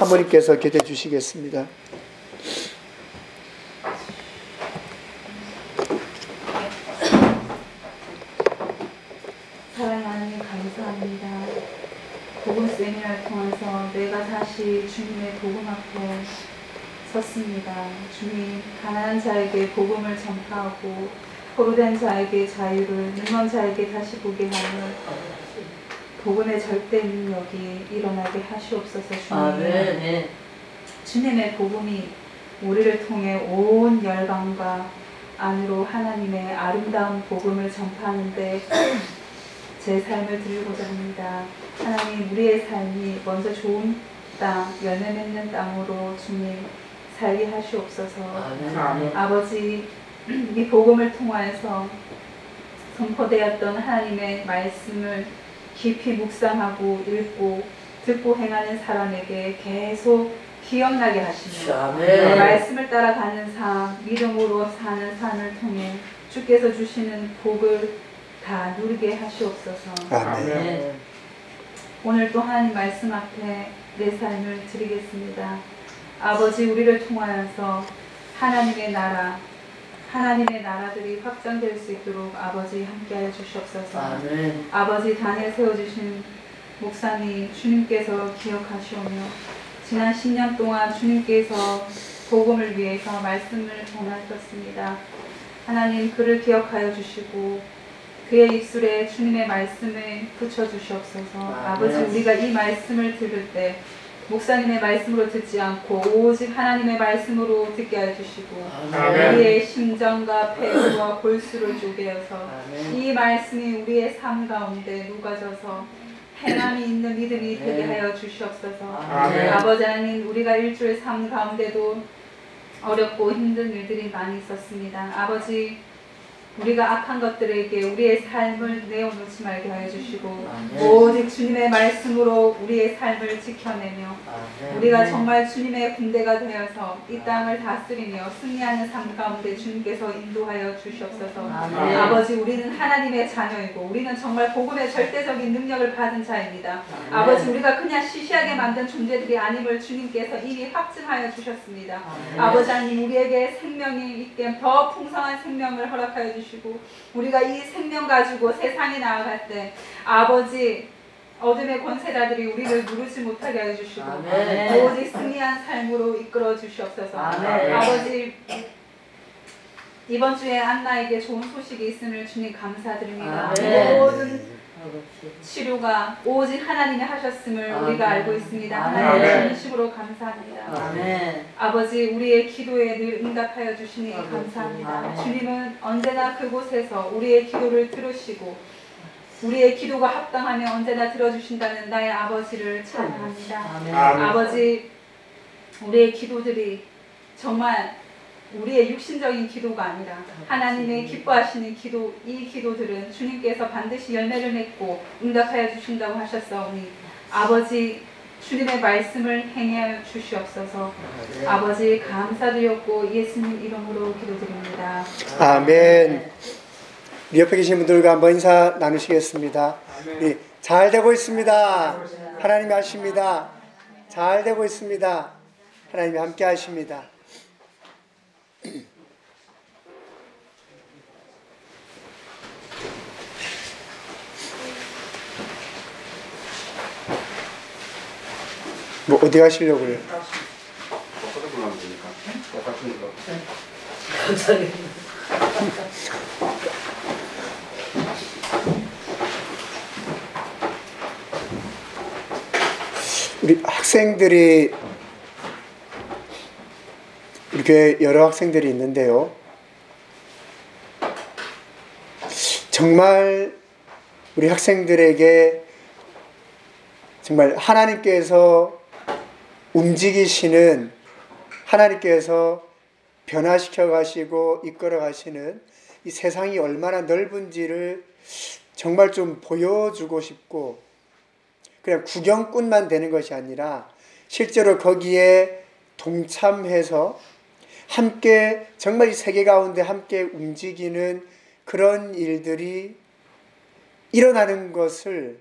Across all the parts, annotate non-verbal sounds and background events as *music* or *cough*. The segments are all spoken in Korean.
사모님께서 기도해 주시겠습니다. 사랑의 하나님 감사합니다. 복음 세미나를 통해서 내가 다시 주님의 복음 앞에 섰습니다. 주님 가난한 자에게 복음을 전파하고 포로된 자에게 자유를 늙은 자에게 다시 보게 하는 복음의 절대 능력이 일어나게 하시옵소서 주님. 아멘. 주님의 복음이 우리를 통해 온 열방과 안으로 하나님의 아름다운 복음을 전파하는데 제 삶을 드리고자 합니다. 하나님 우리의 삶이 먼저 좋은 땅, 열매 맺는 땅으로 주님 살게 하시옵소서. 아멘. 아버지 이 복음을 통하여서 선포되었던 하나님의 말씀을 깊이 묵상하고 읽고 듣고 행하는 사람에게 계속 기억나게 하시며 그 아멘. 말씀을 따라가는 삶, 믿음으로 사는 삶을 통해 주께서 주시는 복을 다 누리게 하시옵소서. 아멘. 아멘. 오늘 또 하나님 말씀 앞에 내 삶을 드리겠습니다. 아버지 우리를 통하여서 하나님의 나라, 하나님의 나라들이 확장될 수 있도록 아버지 함께하여 주시옵소서. 아멘. 아버지 단에 세워주신 목사님 주님께서 기억하시오며 지난 10년 동안 주님께서 복음을 위해서 말씀을 전하셨습니다. 하나님 그를 기억하여 주시고 그의 입술에 주님의 말씀을 붙여 주시옵소서. 아버지 우리가 이 말씀을 들을 때 목사님의 말씀으로 듣지 않고 오직 하나님의 말씀으로 듣게 해 주시고 아멘. 우리의 심정과 폐와 골수를 쪼개어서. 이 말씀이 우리의 삶 가운데 녹아져서 해남이 있는 믿음이 되게 하여 주시옵소서. 아멘. 아버지 하나님 우리가 일주일 삶 가운데도 어렵고 힘든 일들이 많이 있었습니다. 아버지 우리가 악한 것들에게 우리의 삶을 내어놓지 말게 하여 주시고 아멘. 오직 주님의 말씀으로 우리의 삶을 지켜내며 아멘. 우리가 정말 주님의 군대가 되어서 이 땅을 다스리며 승리하는 삶 가운데 주님께서 인도하여 주시옵소서. 아멘. 아버지 우리는 하나님의 자녀이고 우리는 정말 복음의 절대적인 능력을 받은 자입니다. 아버지 우리가 그냥 시시하게 만든 존재들이 아님을 주님께서 이미 확증하여 주셨습니다. 아버지 하나님 우리에게 생명이 있게 더 풍성한 생명을 허락하여 주시 고 우리가 이 생명 가지고 세상에 나아갈 때 아버지 어둠의 권세자들이 우리를 누르지 못하게 하여 주시고 아멘. 오직 승리한 삶으로 이끌어 주시옵소서. 아멘. 아버지 이번 주에 안나에게 좋은 소식이 있음을 주님 감사드립니다. 아멘. 모든. 치료가 오직 하나님이 하셨음을 아멘. 우리가 알고 있습니다. 아멘. 하나님 진심으로 감사합니다. 아멘. 아버지 우리의 기도에 늘 응답하여 주시니 아멘. 감사합니다. 아멘. 주님은 언제나 그곳에서 우리의 기도를 들으시고 우리의 기도가 합당하며 언제나 들어주신다는 나의 아버지를 찬양합니다. 아멘. 아버지 우리의 기도들이 정말 우리의 육신적인 기도가 아니라 하나님의 기뻐하시는 기도 이 기도들은 주님께서 반드시 열매를 맺고 응답하여 주신다고 하셨사오니 아버지 주님의 말씀을 행하여 주시옵소서 아버지 감사드렸고 예수님 이름으로 기도드립니다. 아멘. 우리 옆에 계신 분들과 한번 인사 나누시겠습니다. 네, 잘 되고 있습니다. 하나님이 하십니다. 잘 되고 있습니다. 하나님이 함께 하십니다. 뭐 어디 거. 갑자기. 우리 학생들이 우리 교회 여러 학생들이 있는데요. 정말 우리 학생들에게 정말 하나님께서 움직이시는 하나님께서 변화시켜 가시고 이끌어 가시는 이 세상이 얼마나 넓은지를 정말 좀 보여주고 싶고 그냥 구경꾼만 되는 것이 아니라 실제로 거기에 동참해서 함께 정말 이 세계 가운데 함께 움직이는 그런 일들이 일어나는 것을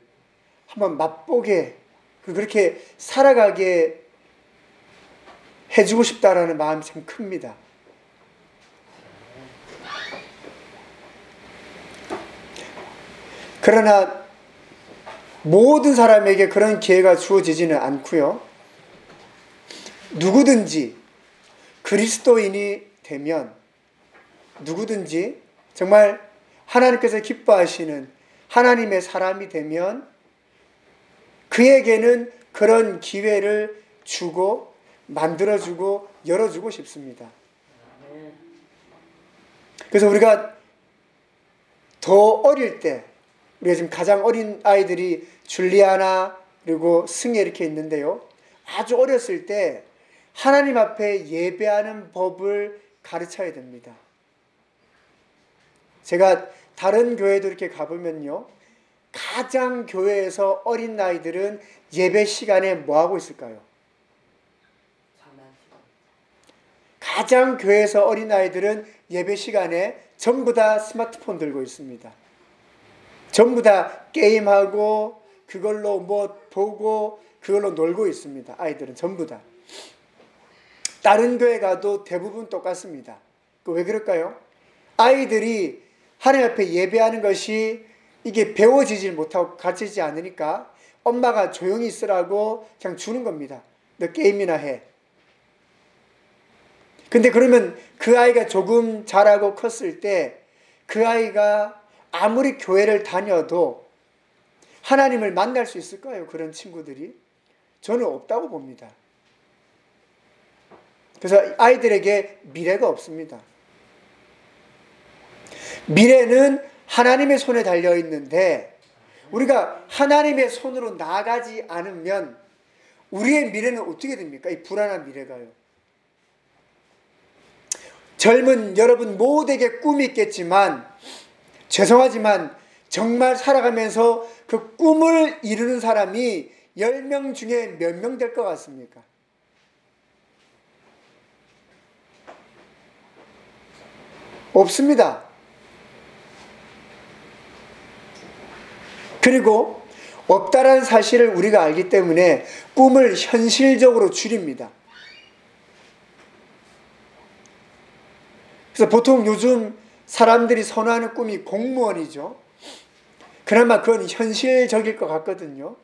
한번 맛보게 그렇게 살아가게 해주고 싶다라는 마음이 참 큽니다. 그러나 모든 사람에게 그런 기회가 주어지지는 않고요. 누구든지 그리스도인이 되면 누구든지 정말 하나님께서 기뻐하시는 하나님의 사람이 되면 그에게는 그런 기회를 주고 만들어주고 열어주고 싶습니다. 그래서 우리가 더 어릴 때 우리가 지금 가장 어린 아이들이 줄리아나 그리고 승혜 이렇게 있는데요. 아주 어렸을 때 하나님 앞에 예배하는 법을 가르쳐야 됩니다. 제가 다른 교회도 이렇게 가보면요. 가장 교회에서 어린 아이들은 예배 시간에 뭐 하고 있을까요? 가장 교회에서 어린 아이들은 예배 시간에 전부 다 스마트폰 들고 있습니다. 전부 다 게임하고 그걸로 뭐 보고 그걸로 놀고 있습니다. 아이들은 전부 다. 다른 교회 가도 대부분 똑같습니다. 그왜 그럴까요? 아이들이 하나님 앞에 예배하는 것이 이게 배워지질 못하고 가르치지 않으니까 엄마가 조용히 있으라고 그냥 주는 겁니다. 너 게임이나 해. 근데 그러면 그 아이가 조금 자라고 컸을 때 그 아이가 아무리 교회를 다녀도 하나님을 만날 수 있을까요? 그런 친구들이? 저는 없다고 봅니다. 그래서 아이들에게 미래가 없습니다. 미래는 하나님의 손에 달려 있는데 우리가 하나님의 손으로 나아가지 않으면 우리의 미래는 어떻게 됩니까? 이 불안한 미래가요. 젊은 여러분 모두에게 꿈이 있겠지만 죄송하지만 정말 살아가면서 그 꿈을 이루는 사람이 10명 중에 몇 명 될 것 같습니까? 없습니다. 그리고 없다라는 사실을 우리가 알기 때문에 꿈을 현실적으로 줄입니다. 그래서 보통 요즘 사람들이 선호하는 꿈이 공무원이죠. 그나마 그건 현실적일 것 같거든요.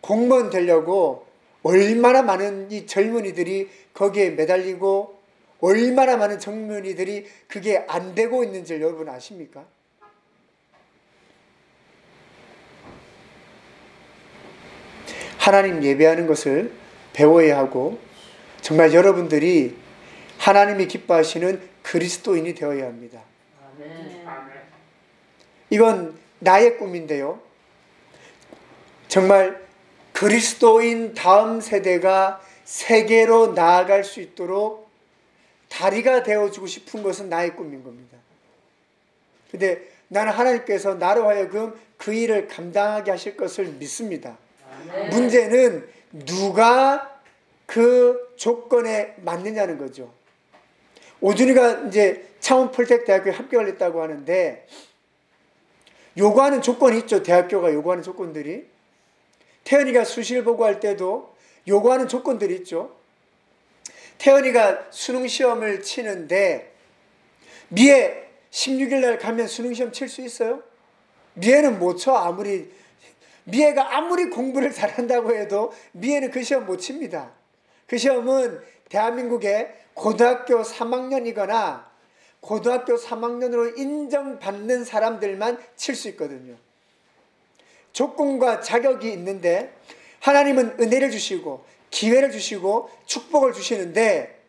공무원 되려고 얼마나 많은 이 젊은이들이 거기에 매달리고 얼마나 많은 젊은이들이 그게 안 되고 있는지 여러분 아십니까? 하나님 예배하는 것을 배워야 하고 정말 여러분들이 하나님이 기뻐하시는 그리스도인이 되어야 합니다. 이건 나의 꿈인데요. 정말 그리스도인 다음 세대가 세계로 나아갈 수 있도록 다리가 되어주고 싶은 것은 나의 꿈인 겁니다. 근데 나는 하나님께서 나로 하여금 그 일을 감당하게 하실 것을 믿습니다. 문제는 누가 그 조건에 맞느냐는 거죠. 오준이가 이제 창원 폴텍 대학교에 합격을 했다고 하는데 요구하는 조건이 있죠. 대학교가 요구하는 조건들이. 태연이가 수시를 보고 할 때도 요구하는 조건들이 있죠. 태연이가 수능 시험을 치는데 미애 16일 날 가면 수능 시험 칠 수 있어요? 미애는 못 쳐. 아무리 미애가 아무리 공부를 잘한다고 해도 미애는 그 시험 못 칩니다. 그 시험은 대한민국의 고등학교 3학년이거나 고등학교 3학년으로 인정받는 사람들만 칠 수 있거든요. 조건과 자격이 있는데 하나님은 은혜를 주시고 기회를 주시고 축복을 주시는데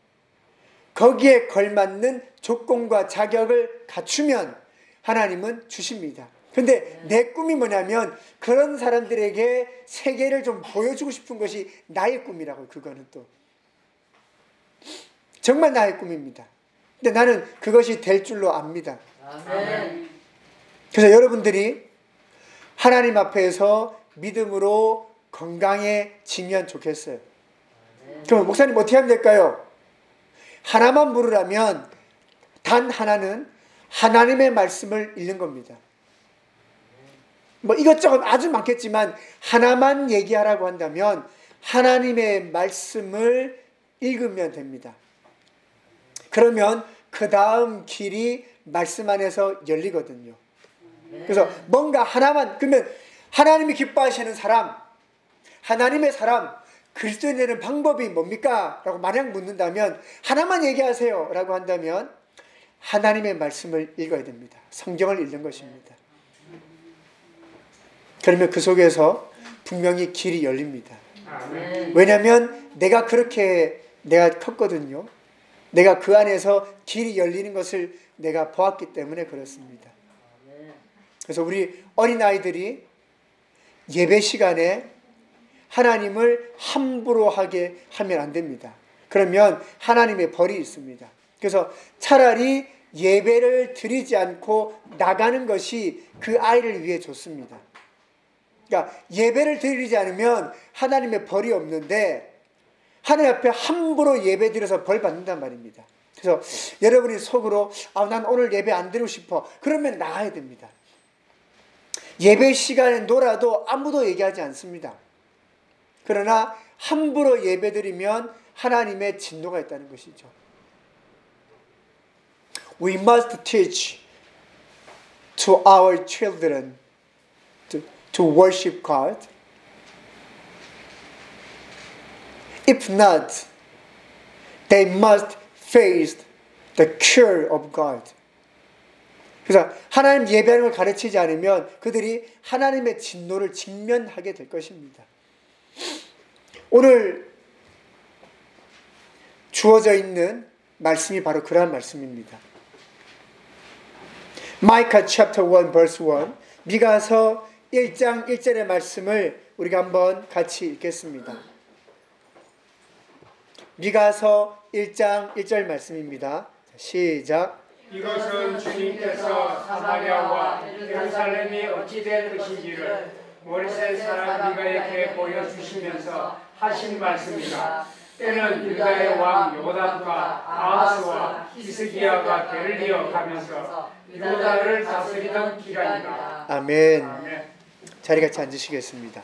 거기에 걸맞는 조건과 자격을 갖추면 하나님은 주십니다. 근데 내 꿈이 뭐냐면 그런 사람들에게 세계를 좀 보여주고 싶은 것이 나의 꿈이라고요. 그거는 또. 정말 나의 꿈입니다. 근데 나는 그것이 될 줄로 압니다. 그래서 여러분들이 하나님 앞에서 믿음으로 건강해지면 좋겠어요. 그럼 목사님 어떻게 하면 될까요? 하나만 물으라면 단 하나는 하나님의 말씀을 읽는 겁니다. 뭐 이것저것 아주 많겠지만 하나만 얘기하라고 한다면 하나님의 말씀을 읽으면 됩니다. 그러면 그 다음 길이 말씀 안에서 열리거든요. 그래서 뭔가 하나만 그러면 하나님이 기뻐하시는 사람, 하나님의 사람, 그리스도인 되는 방법이 뭡니까? 라고 만약 묻는다면 하나만 얘기하세요. 라고 한다면 하나님의 말씀을 읽어야 됩니다. 성경을 읽는 것입니다. 그러면 그 속에서 분명히 길이 열립니다. 왜냐하면 내가 그렇게 내가 컸거든요. 내가 그 안에서 길이 열리는 것을 내가 보았기 때문에 그렇습니다. 그래서 우리 어린아이들이 예배 시간에 하나님을 함부로 하게 하면 안 됩니다. 그러면 하나님의 벌이 있습니다. 그래서 차라리 예배를 드리지 않고 나가는 것이 그 아이를 위해 좋습니다. 그러니까 예배를 드리지 않으면 하나님의 벌이 없는데 하나님 앞에 함부로 예배 드려서 벌 받는단 말입니다. 그래서 여러분이 속으로 아, 난 오늘 예배 안 드리고 싶어. 그러면 나가야 됩니다. 예배 시간에 놀아도 아무도 얘기하지 않습니다. 그러나 함부로 예배 드리면 하나님의 진노가 있다는 것이죠. We must teach to our children to, to worship God. If not, they must face the cure of God. 그래서 하나님 예배하는 걸 가르치지 않으면 그들이 하나님의 진노를 직면하게 될 것입니다. 오늘 주어져 있는 말씀이 바로 그러한 말씀입니다. 마이카 chapter 1 verse 1 미가서 1장 1절의 말씀을 우리가 한번 같이 읽겠습니다. 미가서 1장 1절 말씀입니다. 시작. 이것은 주님께서 사마리아와 예루살렘이 어찌 될 것인지를 모리세 사람 미가에게 보여주시면서 하신 말씀이다. 때는 유다의 왕 요담과 아하스와 히스기야가 대를 이어 가면서 유다를 다스리던 기간이다. 아멘. 아멘. 자리 같이 앉으시겠습니다.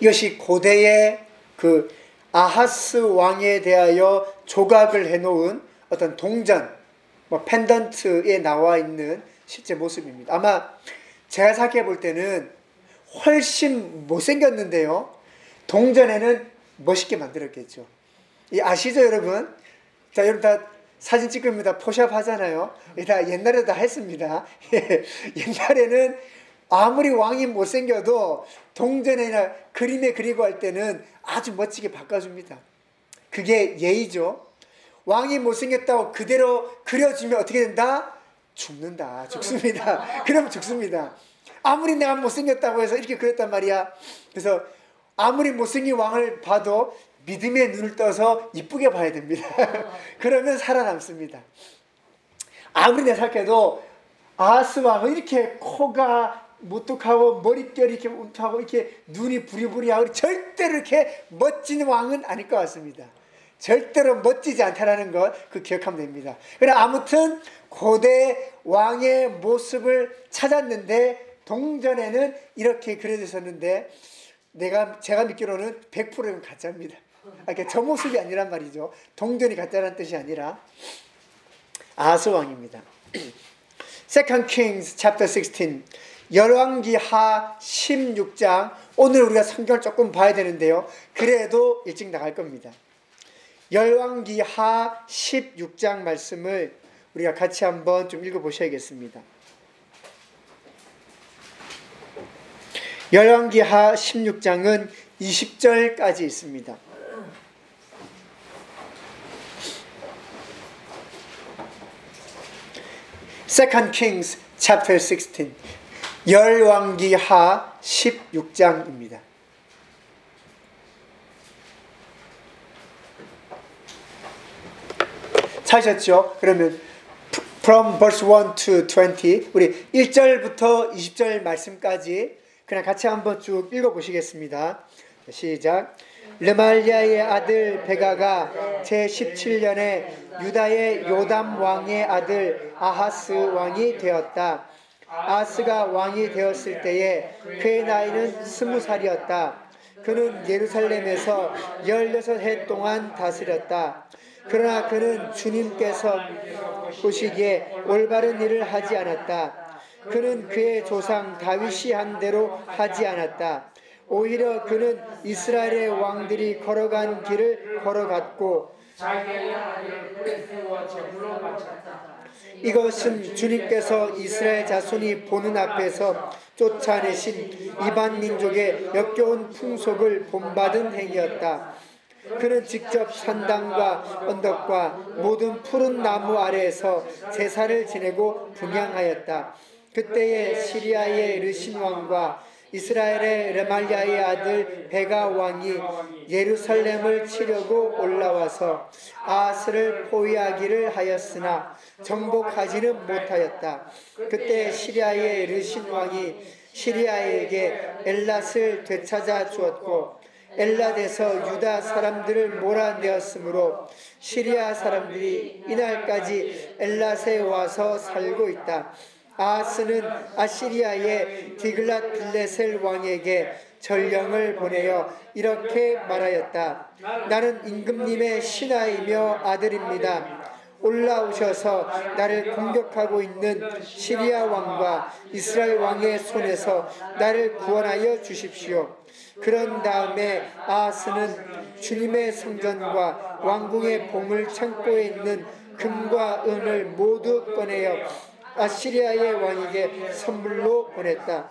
이것이 고대의 그 아하스 왕에 대하여 조각을 해놓은 어떤 동전, 뭐 펜던트에 나와 있는 실제 모습입니다. 아마 제가 생각해 볼 때는 훨씬 못생겼는데요. 동전에는 멋있게 만들었겠죠. 이 아시죠, 여러분? 자, 여러분 다 사진 찍습니다. 포샵 하잖아요. 다 옛날에 다 했습니다. *laughs* 옛날에는 아무리 왕이 못생겨도 동전이나 그림에 그리고 할 때는 아주 멋지게 바꿔줍니다. 그게 예의죠. 왕이 못생겼다고 그대로 그려주면 어떻게 된다? 죽는다. 죽습니다. *laughs* 그러면 죽습니다. 아무리 내가 못생겼다고 해서 이렇게 그렸단 말이야. 그래서 아무리 못생긴 왕을 봐도 믿음의 눈을 떠서 이쁘게 봐야 됩니다. *laughs* 그러면 살아남습니다. 아무리 내 생각해도 아하스 왕은 이렇게 코가 무뚝하고 머릿결이 이렇게 움트하고 이렇게 눈이 부리부리하고 절대로 이렇게 멋진 왕은 아닐 것 같습니다. 절대로 멋지지 않다라는 것 그 기억하면 됩니다. 그러나 아무튼 고대 왕의 모습을 찾았는데 동전에는 이렇게 그려져 있었는데 내가 제가 믿기로는 100%는 가짜입니다. 아, 그러니까 저 모습이 아니란 말이죠. 동전이 가짜라는 뜻이 아니라 아하스 왕입니다. *clears throat* Second Kings chapter 16 열왕기 하 16장 오늘 우리가 성경을 조금 봐야 되는데요. 그래도 일찍 나갈 겁니다. 열왕기 하 16장 말씀을 우리가 같이 한번 좀 읽어 보셔야겠습니다. 열왕기 하 16장은 20절까지 있습니다. Second Kings chapter 16 열왕기 하 16장입니다. 찾으셨죠? 그러면 from verse 1 to 20 우리 1절부터 20절 말씀까지 그냥 같이 한번 쭉 읽어 보시겠습니다. 시작. 르말리아의 아들 베가가 제 17년에 유다의 요담 왕의 아들 아하스 왕이 되었다. 아스가 왕이 되었을 때에 그의 나이는 스무 살이었다. 그는 예루살렘에서 16해 동안 다스렸다. 그러나 그는 주님께서 보시기에 올바른 일을 하지 않았다. 그는 그의 조상 다윗이 한 대로 하지 않았다. 오히려 그는 이스라엘의 왕들이 걸어간 길을 걸어갔고. 이것은 주님께서 이스라엘 자손이 보는 앞에서 쫓아내신 이반 민족의 역겨운 풍속을 본받은 행위였다. 그는 직접 산당과 언덕과 모든 푸른 나무 아래에서 제사를 지내고 분양하였다. 그때에 시리아의 르신 왕과 이스라엘의 레말리아의 아들 베가 왕이 예루살렘을 치려고 올라와서 아스를 포위하기를 하였으나 정복하지는 못하였다. 그때 시리아의 르신 왕이 시리아에게 엘랏을 되찾아 주었고 엘랏에서 유다 사람들을 몰아내었으므로 시리아 사람들이 이날까지 엘랏에 와서 살고 있다. 아스는 아시리아의 디글랏 빌레셀 왕에게 전령을 보내어 이렇게 말하였다. 나는 임금님의 신하이며 아들입니다. 올라오셔서 나를 공격하고 있는 시리아 왕과 이스라엘 왕의 손에서 나를 구원하여 주십시오. 그런 다음에 아하스는 주님의 성전과 왕궁의 보물 창고에 있는 금과 은을 모두 꺼내어 아시리아의 왕에게 선물로 보냈다.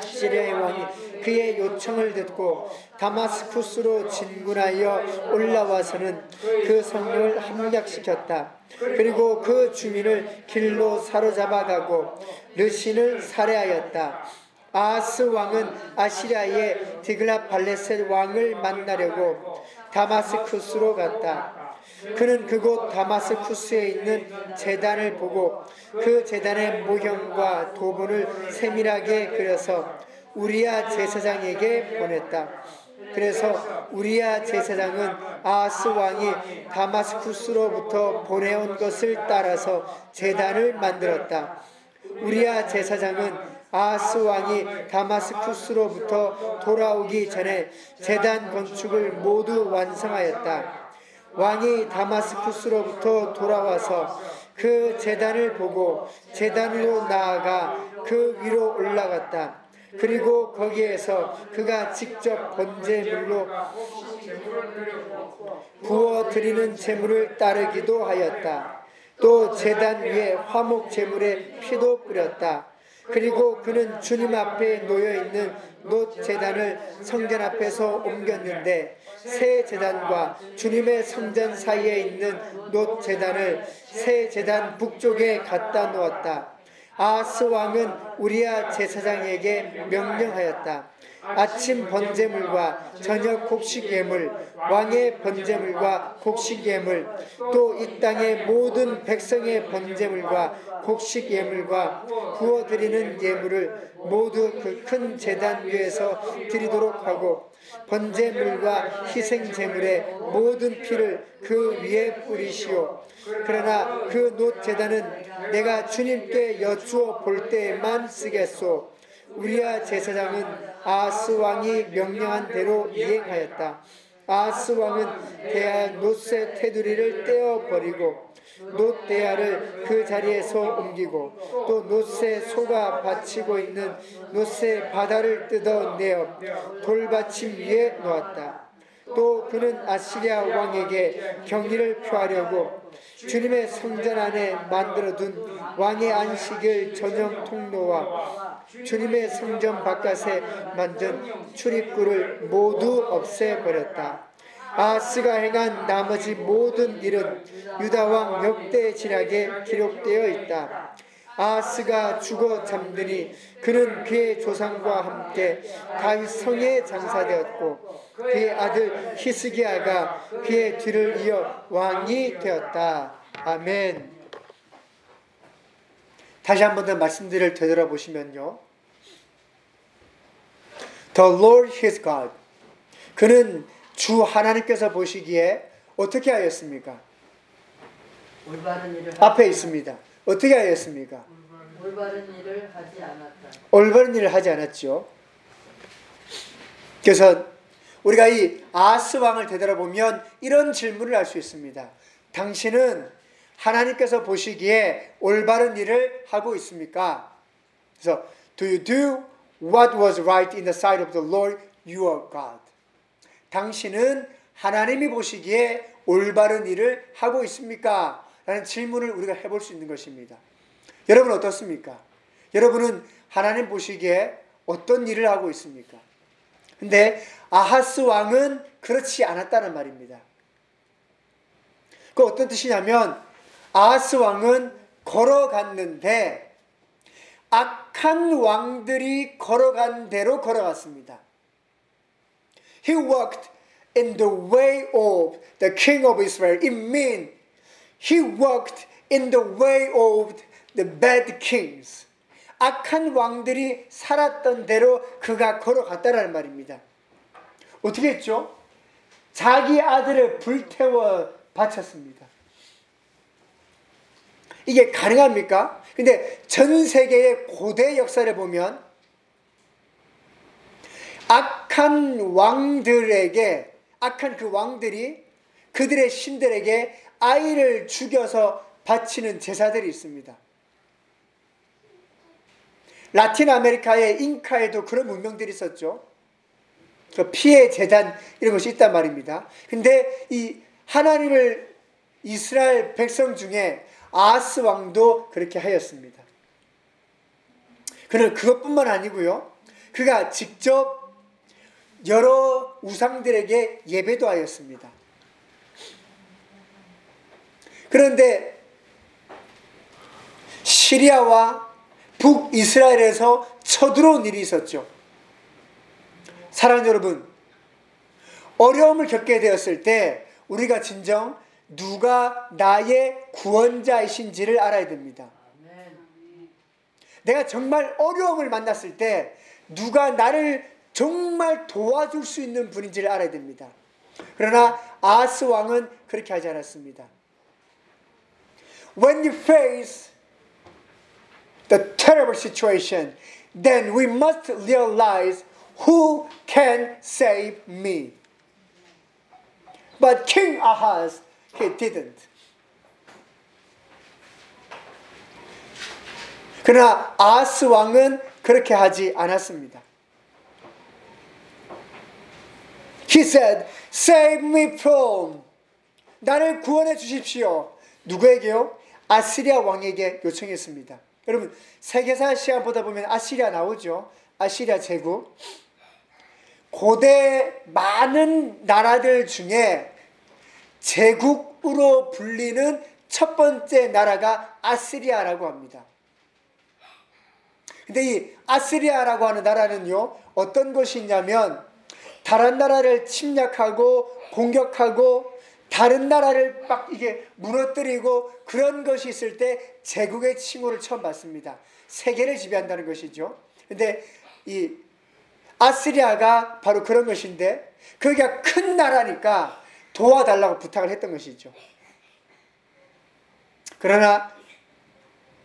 시리아의 왕이 그의 요청을 듣고 다마스쿠스로 진군하여 올라와서는 그 성을 함락시켰다. 그리고 그 주민을 길로 사로잡아가고 르신을 살해하였다. 아하스 왕은 아시리아의 디글라 발레셀 왕을 만나려고 다마스쿠스로 갔다. 그는 그곳 다마스쿠스에 있는 재단을 보고 그 재단의 모형과 도분을 세밀하게 그려서 우리야 제사장에게 보냈다. 그래서 우리야 제사장은 아하스 왕이 다마스쿠스로부터 보내온 것을 따라서 재단을 만들었다. 우리야 제사장은 아하스 왕이 다마스쿠스로부터 돌아오기 전에 재단 건축을 모두 완성하였다. 왕이 다마스쿠스로부터 돌아와서 그 재단을 보고 재단으로 나아가 그 위로 올라갔다. 그리고 거기에서 그가 직접 번제물로 부어 드리는 제물을 따르기도 하였다. 또 재단 위에 화목 제물에 피도 뿌렸다. 그리고 그는 주님 앞에 놓여 있는 놋 재단을 성전 앞에서 옮겼는데 새 재단과 주님의 성전 사이에 있는 놋 재단을 새 재단 북쪽에 갖다 놓았다. 아하스 왕은 우리야 제사장에게 명령하였다. 아침 번제물과 저녁 곡식 예물, 왕의 번제물과 곡식 예물, 또 이 땅의 모든 백성의 번제물과 곡식 예물과 구워 드리는 예물을 모두 그큰 재단 위에서 드리도록 하고 번제물과 희생 제물의 모든 피를 그 위에 뿌리시오. 그러나 그놋 제단은 내가 주님께 여쭈어 볼 때에만 쓰겠소. 우리야 제사장은 아하스 왕이 명령한 대로 이행하였다. 아하스 왕은 대하 놋의 테두리를 떼어 버리고 놋 대야를 그 자리에서 옮기고 또 놋에 소가 받치고 있는 놋의 바다를 뜯어내어 돌받침 위에 놓았다. 또 그는 아시리아 왕에게 경의를 표하려고 주님의 성전 안에 만들어둔 왕의 안식일 전용 통로와 주님의 성전 바깥에 만든 출입구를 모두 없애버렸다. 아스가 행한 나머지 모든 일은 유다왕 역대 진학에 기록되어 있다. 아스가 죽어 잠드니 그는 그의 조상과 함께 다윗 성에 장사되었고 그의 아들 히스기야가 그의 뒤를 이어 왕이 되었다. 아멘. 다시 한 번 더 말씀들을 되돌아보시면요. The Lord his God. 그는 주 하나님께서 보시기에 어떻게 하였습니까? 올바른 일을 앞에 있습니다. 어떻게 하였습니까? 올바른 일을 하지 않았다. 올바른 일을 하지 않았죠. 그래서 우리가 이 아스 왕을 되돌아보면 이런 질문을 할 수 있습니다. 당신은 하나님께서 보시기에 올바른 일을 하고 있습니까? 그래서 do you do what was right in the sight of the Lord your God? 당신은 하나님이 보시기에 올바른 일을 하고 있습니까? 라는 질문을 우리가 해볼 수 있는 것입니다. 여러분 어떻습니까? 여러분은 하나님 보시기에 어떤 일을 하고 있습니까? 근데 아하스 왕은 그렇지 않았다는 말입니다. 그 어떤 뜻이냐면 아하스 왕은 걸어갔는데 악한 왕들이 걸어간 대로 걸어갔습니다. He walked in the way of the king of Israel. It means he walked in the way of the bad kings. 악한 왕들이 살았던 대로 그가 걸어갔다라는 말입니다. 어떻게 했죠? 자기 아들을 불태워 바쳤습니다. 이게 가능합니까? 근데 전 세계의 고대 역사를 보면 악한 왕들에게 악한 그 왕들이 그들의 신들에게 아이를 죽여서 바치는 제사들이 있습니다. 라틴 아메리카의 잉카에도 그런 문명들이 있었죠. 그 피해 재단 이런 것이 있단 말입니다. 근데 이 하나님을 이스라엘 백성 중에 아스 왕도 그렇게 하였습니다. 그는 그것뿐만 아니고요. 그가 직접 여러 우상들에게 예배도 하였습니다. 그런데 시리아와 북이스라엘에서 쳐들어온 일이 있었죠. 사랑하는 여러분, 어려움을 겪게 되었을 때 우리가 진정 누가 나의 구원자이신지를 알아야 됩니다. 내가 정말 어려움을 만났을 때 누가 나를 정말 도와줄 수 있는 분인지를 알아야 됩니다. 그러나 아스 왕은 그렇게 하지 않았습니다. When you face the terrible situation, then we must realize who can save me. But King Ahaz, he didn't. 그러나 아하스 왕은 그렇게 하지 않았습니다. He said, Save me from. 나를 구원해 주십시오. 누구에게요? 아시리아 왕에게 요청했습니다. 여러분, 세계사 시간 보다 보면 아시리아 나오죠? 아시리아 제국. 고대 많은 나라들 중에 제국으로 불리는 첫 번째 나라가 아시리아라고 합니다. 근데 이 아시리아라고 하는 나라는요, 어떤 것이 있냐면, 다른 나라를 침략하고 공격하고 다른 나라를 막 이게 무너뜨리고 그런 것이 있을 때 제국의 칭호를 처음 받습니다. 세계를 지배한다는 것이죠. 근데 이 아시리아가 바로 그런 것인데 그게 큰 나라니까 도와달라고 부탁을 했던 것이죠. 그러나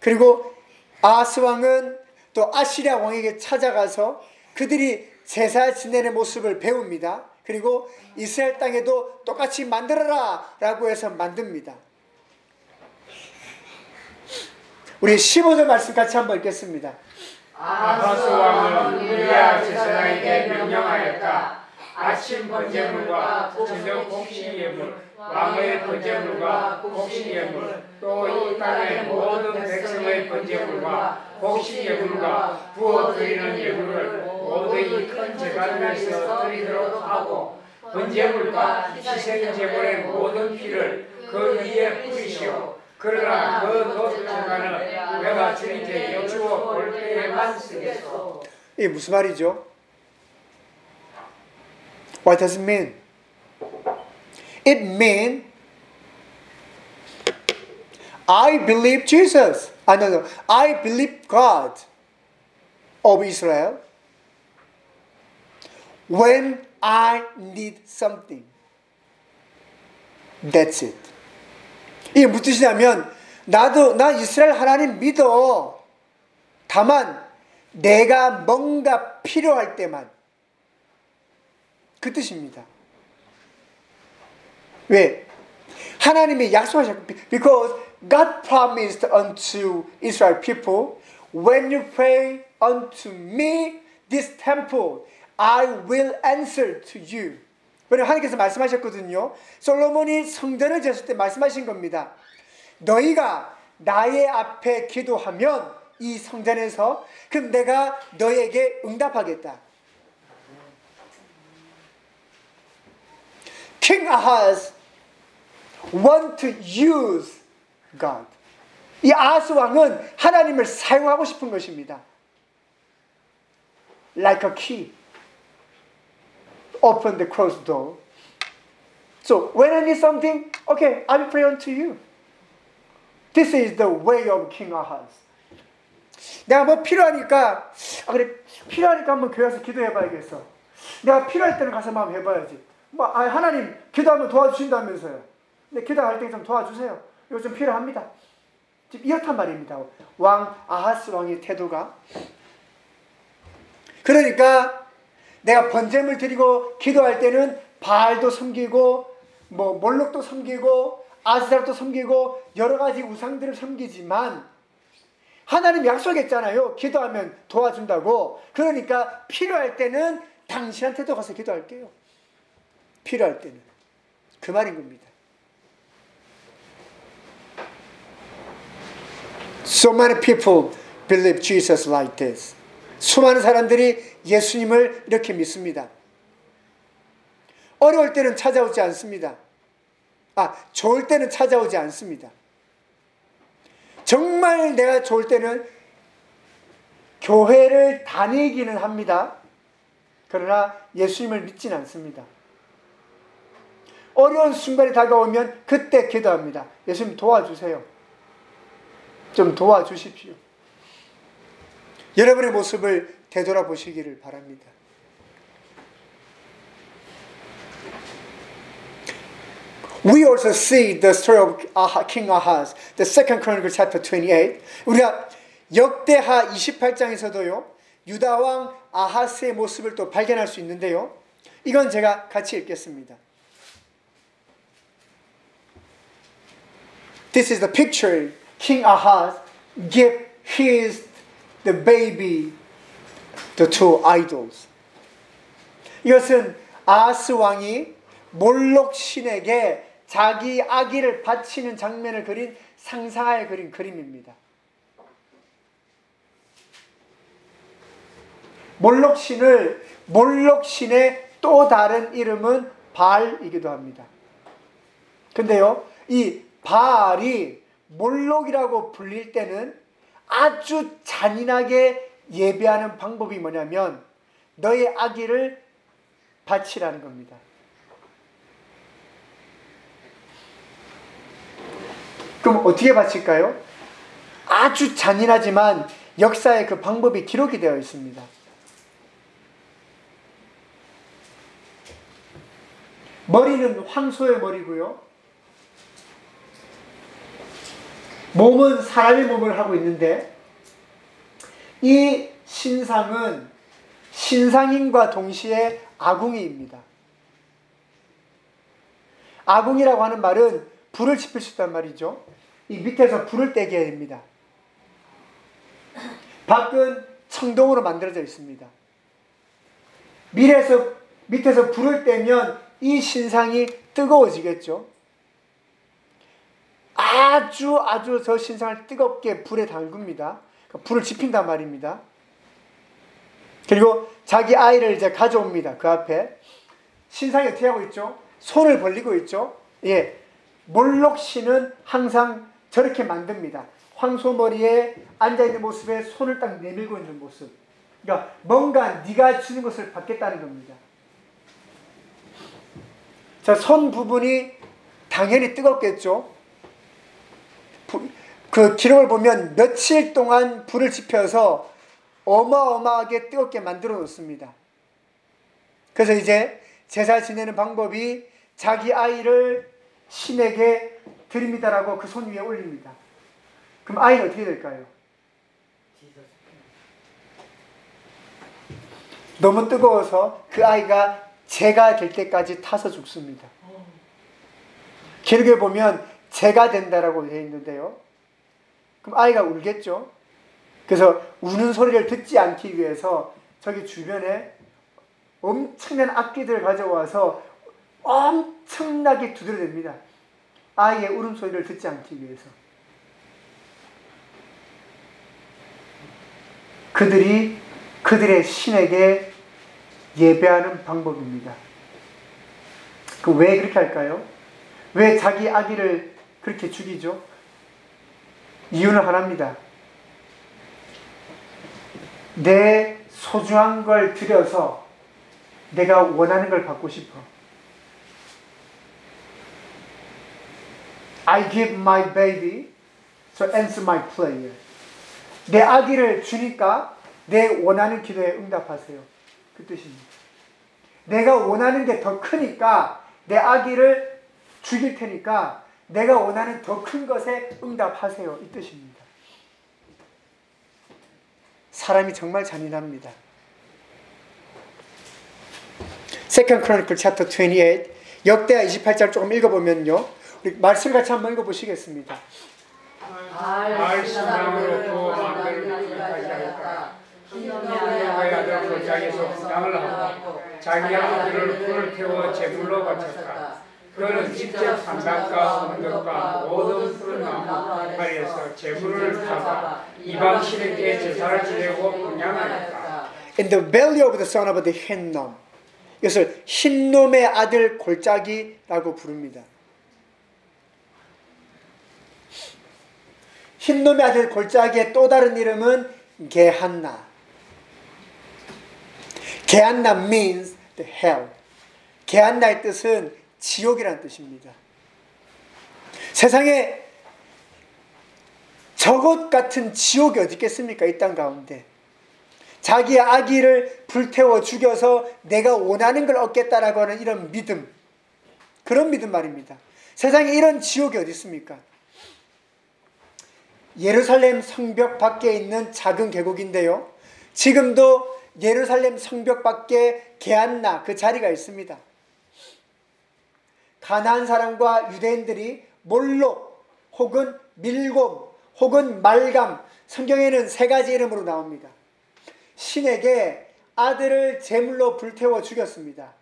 그리고 아스 왕은 또 아시리아 왕에게 찾아가서 그들이 제사 지내는 모습을 배웁니다. 그리고 이스라엘 땅에도 똑같이 만들어라 라고 해서 만듭니다. 우리 15절 말씀 같이 한번 읽겠습니다. 아하스 왕은 우리야 제사장에게 명령하였다. 아침 번제물과 저녁 곡식 예물, 왕의 번제물과 곡식 예물, 또 이 땅의 모든 백성의 번제물과 곡식 예물과 부어 드리는 예물을 모두 이큰 제단에서 드리도록 하고 번제물과 희생 제물의 모든 피를 그 위에 뿌리시오. 그러나 그덧 제단은 내가 주님께 여쭈어 볼 때에만 쓰겠소. 이게 무슨 말이죠? What does it mean? It means I believe Jesus. Ah, no, no. I believe God of Israel when I need something. That's it. 이게 무슨 뜻이냐면 나도 나 이스라엘 하나님 믿어. 다만 내가 뭔가 필요할 때만 그 뜻입니다. 왜? 하나님이 약속하셨고 because God promised unto Israel people when you pray unto me this temple I will answer to you. 왜냐면 하나님께서 말씀하셨거든요. 솔로몬이 성전을 지었을 때 말씀하신 겁니다. 너희가 나의 앞에 기도하면 이 성전에서 그럼 내가 너에게 응답하겠다. King Ahaz want to use God. 이 아하스 왕은 하나님을 사용하고 싶은 것입니다. Like a key. Open the closed door. So when I need something, okay, I will pray unto you. This is the way of King Ahaz. 내가 뭐 필요하니까, 아, 그래, 필요하니까 한번 교회 와서 기도해 봐야겠어. 내가 필요할 때는 가서 한번 해봐야지. 뭐, 아, 하나님, 기도하면 도와주신다면서요. 근데 기도할 때 좀 도와주세요. 이거 좀 필요합니다. 지금 이렇단 말입니다. 왕, 아하스 왕의 태도가. 그러니까 내가 번제물 드리고 기도할 때는 바알도 섬기고, 뭐, 몰록도 섬기고, 아스달도 섬기고, 여러 가지 우상들을 섬기지만, 하나님 약속했잖아요. 기도하면 도와준다고. 그러니까 필요할 때는 당신한테도 가서 기도할게요. 필요할 때는. 그 말인 겁니다. So many people believe Jesus like this. 수많은 사람들이 예수님을 이렇게 믿습니다. 어려울 때는 찾아오지 않습니다. 아, 좋을 때는 찾아오지 않습니다. 정말 내가 좋을 때는 교회를 다니기는 합니다. 그러나 예수님을 믿지는 않습니다. 어려운 순간이 다가오면 그때 기도합니다. 예수님 도와주세요. 좀 도와주십시오. 여러분의 모습을 되돌아보시기를 바랍니다. We also see the story of King Ahaz, the second Chronicle chapter 28. 우리가 역대하 28장에서도요, 유다 왕 아하스의 모습을 또 발견할 수 있는데요. 이건 제가 같이 읽겠습니다. This is the picture King Ahaz gave his the baby the two idols. 이것은 아하스 왕이 몰록 신에게 자기 아기를 바치는 장면을 그린 상상하에 그린 그림입니다. 몰록 신을 몰록 신의 또 다른 이름은 바알이기도 합니다. 근데요, 이 바알이 몰록이라고 불릴 때는 아주 잔인하게 예배하는 방법이 뭐냐면 너의 아기를 바치라는 겁니다. 그럼 어떻게 바칠까요? 아주 잔인하지만 역사에 그 방법이 기록이 되어 있습니다. 머리는 황소의 머리고요. 몸은 사람의 몸을 하고 있는데 이 신상은 신상인과 동시에 아궁이입니다. 아궁이라고 하는 말은 불을 지필 수 있단 말이죠. 이 밑에서 불을 떼게 됩니다. 밖은 청동으로 만들어져 있습니다. 밀에서 밑에서 불을 떼면 이 신상이 뜨거워지겠죠. 아주 아주 저 신상을 뜨겁게 불에 담굽니다. 그러니까 불을 지핀단 말입니다. 그리고 자기 아이를 이제 가져옵니다. 그 앞에 신상이 어떻게 하고 있죠? 손을 벌리고 있죠. 예, 몰록 신은 항상 저렇게 만듭니다. 황소 머리에 앉아 있는 모습에 손을 딱 내밀고 있는 모습. 그러니까 뭔가 네가 주는 것을 받겠다는 겁니다. 자, 손 부분이 당연히 뜨겁겠죠. 그 기록을 보면 며칠 동안 불을 지펴서 어마어마하게 뜨겁게 만들어 놓습니다. 그래서 이제 제사 지내는 방법이 자기 아이를 신에게 드립니다라고 그 손 위에 올립니다. 그럼 아이는 어떻게 될까요? 너무 뜨거워서 그 아이가 재가 될 때까지 타서 죽습니다. 기록에 보면 재가 된다라고 되어 있는데요. 그럼 아이가 울겠죠? 그래서 우는 소리를 듣지 않기 위해서 저기 주변에 엄청난 악기들을 가져와서 엄청나게 두드려댑니다. 아이의 울음소리를 듣지 않기 위해서. 그들이 그들의 신에게 예배하는 방법입니다. 그 왜 그렇게 할까요? 왜 자기 아기를 그렇게 죽이죠? 이유는 하나입니다. 내 소중한 걸 들여서 내가 원하는 걸 받고 싶어. I give my baby, so answer my prayer. 내 아기를 주니까 내 원하는 기도에 응답하세요. 그 뜻입니다. 내가 원하는 게 더 크니까 내 아기를 죽일 테니까 내가 원하는 더 큰 것에 응답하세요. 이 뜻입니다. 사람이 정말 잔인합니다. Second Chronicle chapter 28 역대하 28장 조금 읽어보면요. 우리 말씀 같이 한번 읽어보시겠습니다. 알 신앙으로 그 마음을 기억하지 않을까 신명의 아들 골짜기에서 분당을 하고 자기 아들을 불을 태워 제물로 바쳤다 그는 직접 산당과 언덕과 모든 푸른 나무 아래에서 제물을 타가 이방 신에게 제사를 지내고 분양하였다 In the belly of the son of the 흰놈 이것을 흰놈의 아들 골짜기라고 부릅니다. 흰놈의 아들 골짜기의 또 다른 이름은 게한나. 게한나 means the hell. 게한나의 뜻은 지옥이라는 뜻입니다. 세상에 저것 같은 지옥이 어디 있겠습니까? 이 땅 가운데. 자기의 아기를 불태워 죽여서 내가 원하는 걸 얻겠다라고 하는 이런 믿음. 그런 믿음 말입니다. 세상에 이런 지옥이 어디 있습니까? 예루살렘 성벽 밖에 있는 작은 계곡인데요. 지금도 예루살렘 성벽 밖에 게안나 그 자리가 있습니다. 가나안 사람과 유대인들이 몰록 혹은 밀곰 혹은 말감 성경에는 세 가지 이름으로 나옵니다. 신에게 아들을 제물로 불태워 죽였습니다.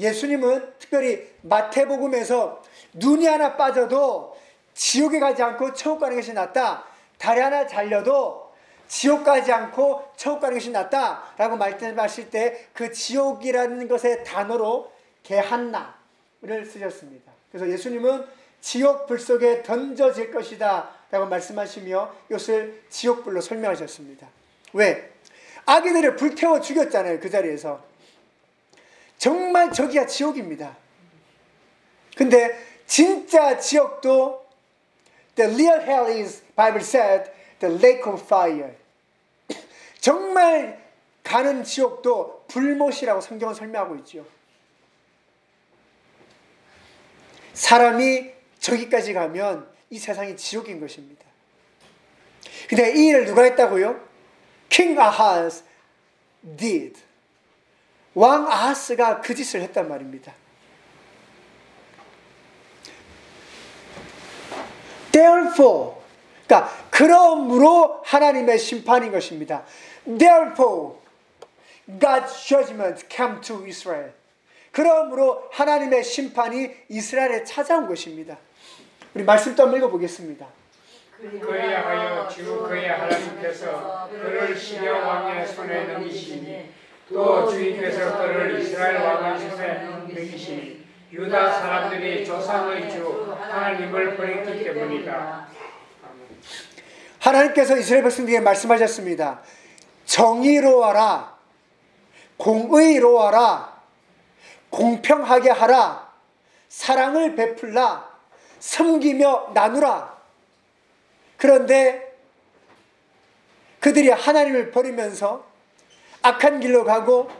예수님은 특별히 마태복음에서 눈이 하나 빠져도 지옥에 가지 않고 천국 가는 것이 낫다. 다리 하나 잘려도 지옥 가지 않고 천국 가는 것이 낫다라고 말씀하실 때 그 지옥이라는 것의 단어로 개한나 를 쓰셨습니다. 그래서 예수님은 지옥 불 속에 던져질 것이다 라고 말씀하시며 이것을 지옥불로 설명하셨습니다. 왜? 아기들을 불태워 죽였잖아요. 그 자리에서. 정말 저기가 지옥입니다. 근데 진짜 지옥도 the real hell is Bible said the lake of fire. 정말 가는 지옥도 불못이라고 성경은 설명하고 있죠. 사람이 저기까지 가면 이 세상이 지옥인 것입니다. 근데 이 일을 누가 했다고요? King Ahaz did. 왕 아하스가 그 짓을 했단 말입니다. Therefore, 그러니까 그러므로 하나님의 심판인 것입니다. Therefore, God's judgment came to Israel. 그러므로 하나님의 심판이 이스라엘에 찾아온 것입니다. 우리 말씀 또 한번 읽어보겠습니다. 그리하여 주 그의 하나님께서 그를 시리아 왕의 손에 넘기시니 또 주인께서 그를 이스라엘 왕의 손에 넘기시니 유다 사람들이 조상의 주 하나님을 버렸기 때문이다. 하나님께서 이스라엘 백성들에게 말씀하셨습니다. 정의로워라. 공의로워라. 공평하게 하라. 사랑을 베풀라. 섬기며 나누라. 그런데 그들이 하나님을 버리면서 악한 길로 가고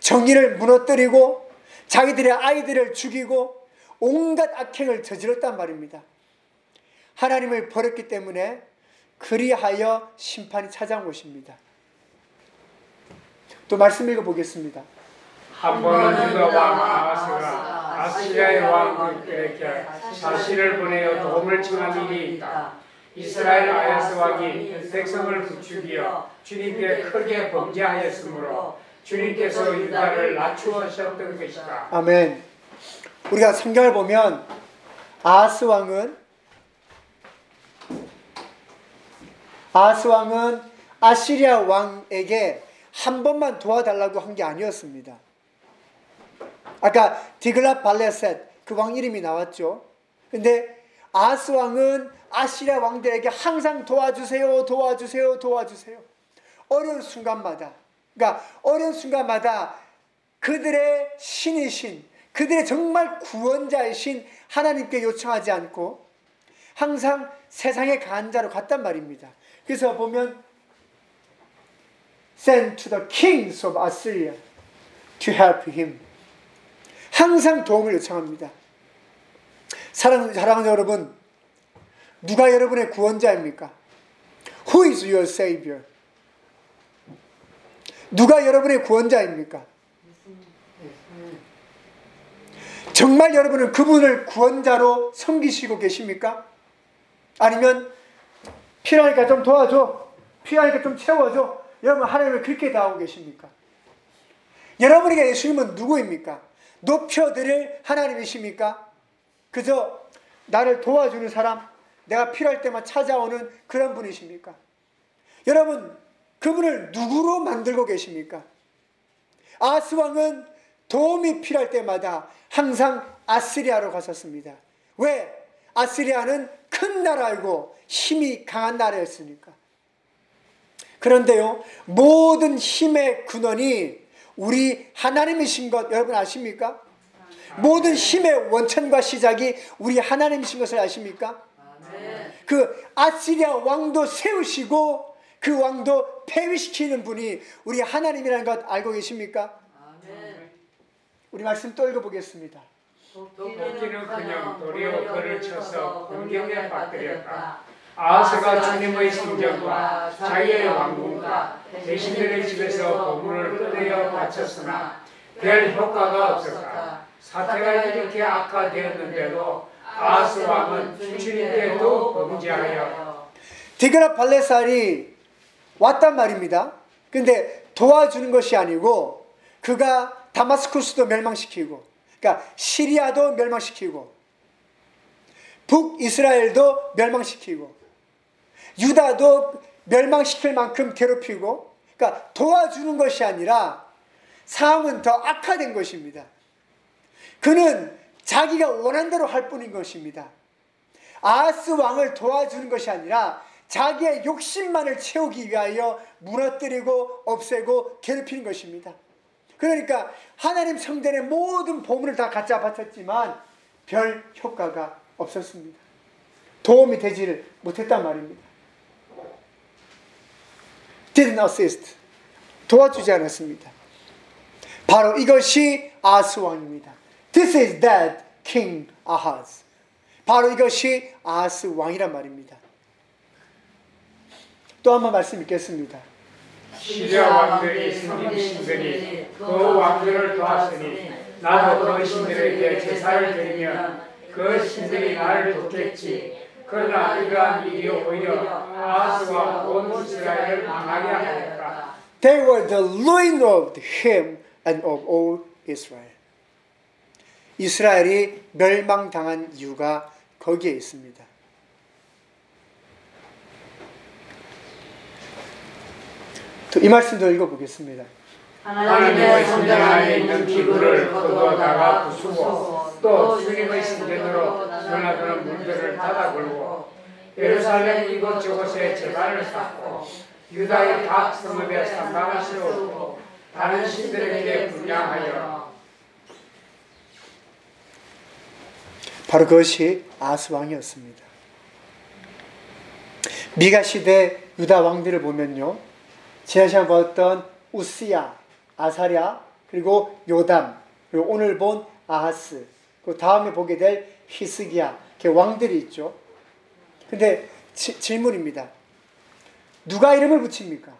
정의를 무너뜨리고 자기들의 아이들을 죽이고 온갖 악행을 저질렀단 말입니다. 하나님을 버렸기 때문에 그리하여 심판이 찾아온 것입니다. 또 말씀 읽어보겠습니다. 한 번은 유다 왕 아하스가 아시리아의 왕 그들에게 사실을 보내어 도움을 청한 일이 있다. 이스라엘 아야스 왕이 백성을 부추기어 주님께 크게 범죄하였으므로 주님께서 유다를 낮추셨던 것이다. 아멘. 우리가 성경을 보면 아하스 왕은 아하스 왕은 아시리아 왕에게 한 번만 도와달라고 한 게 아니었습니다. 아까 디글라 발레셋 그 왕 이름이 나왔죠. 근데 아하스 왕은 아시리아 왕들에게 항상 도와주세요, 도와주세요, 도와주세요. 어려운 순간마다, 그러니까 어려운 순간마다 그들의 신이신, 그들의 정말 구원자이신 하나님께 요청하지 않고 항상 세상의 간자로 갔단 말입니다. 그래서 보면 send to the kings of Assyria to help him. 항상 도움을 요청합니다. 사랑, 사랑하는 여러분, 누가 여러분의 구원자입니까? Who is your savior? 누가 여러분의 구원자입니까? 정말 여러분은 그분을 구원자로 섬기시고 계십니까? 아니면 필요하니까 좀 도와줘. 필요하니까 좀 채워줘. 여러분 하나님을 그렇게 다하고 계십니까? 여러분에게 예수님은 누구입니까? 높여드릴 하나님이십니까? 그저 나를 도와주는 사람, 내가 필요할 때만 찾아오는 그런 분이십니까? 여러분, 그분을 누구로 만들고 계십니까? 아스 왕은 도움이 필요할 때마다 항상 아스리아로 갔었습니다. 왜? 아스리아는 큰 나라이고 힘이 강한 나라였으니까. 그런데요, 모든 힘의 근원이 우리 하나님이신 것 여러분 아십니까? 모든 힘의 원천과 시작이 우리 하나님이신 것을 아십니까? 그 아시리아 왕도 세우시고 그 왕도 폐위시키는 분이 우리 하나님이라는 것 알고 계십니까? 우리 말씀 또 읽어보겠습니다. 도끼는 그냥 도리어 그를 쳐서 공경에 빠뜨렸다. 아하스가 주님의 성전과 자기의 왕궁과 대신들의 집에서 보물을 뜯어 바쳤으나 별 효과가 없었다. 사태가 이렇게 악화되었는데도 아하스 왕은 주님께 도 범죄하여 디그라 발레살이 왔단 말입니다. 근데 도와주는 것이 아니고 그가 다마스쿠스도 멸망시키고 그러니까 시리아도 멸망시키고 북이스라엘도 멸망시키고 유다도 멸망시킬 만큼 괴롭히고 그러니까 도와주는 것이 아니라 상황은 더 악화된 것입니다. 그는 자기가 원한 대로 할 뿐인 것입니다. 아하스 왕을 도와주는 것이 아니라 자기의 욕심만을 채우기 위하여 무너뜨리고 없애고 괴롭히는 것입니다. 그러니까 하나님 성전의 모든 보물을 다 갖다 바쳤지만 별 효과가 없었습니다. 도움이 되지를 못했단 말입니다. Didn't assist. 도와주지 않았습니다. 바로 이것이 아스 왕입니다. This is that King Ahaz. 바로 이것이 아하스 왕이란 말입니다. 또 한 번 말씀 읽겠습니다. 시리아 왕들이 생긴 신들이 그 왕들을 도왔으니 나도 그 신들에게 제사를 드리면 그 신들이 나를 돕겠지. 그러나 이러한 일이 오히려 아하스와 온 이스라엘을 망하게 하였다. They were the ruin of him and of all Israel. 이스라엘이 멸망당한 이유가 거기에 있습니다. 또이 말씀도 읽어보겠습니다. 하나님의 성전 안에 있는 기구를 거두어다가 부수고 또 주님의 성전으로 전하드는 문들을 닫아 걸고 예루살렘 이곳저곳에 재단을 쌓고 유다의 각 성읍에 산당을 세우고 다른 신들에게 분양하여 바로 그것이 아스 왕이었습니다. 미가 시대 유다 왕들을 보면요. 지난 보았던 우스야, 아사랴, 그리고 요담, 그리고 오늘 본 아하스, 그 다음에 보게 될 히스기야, 이렇게 왕들이 있죠. 근데 지, 질문입니다. 누가 이름을 붙입니까?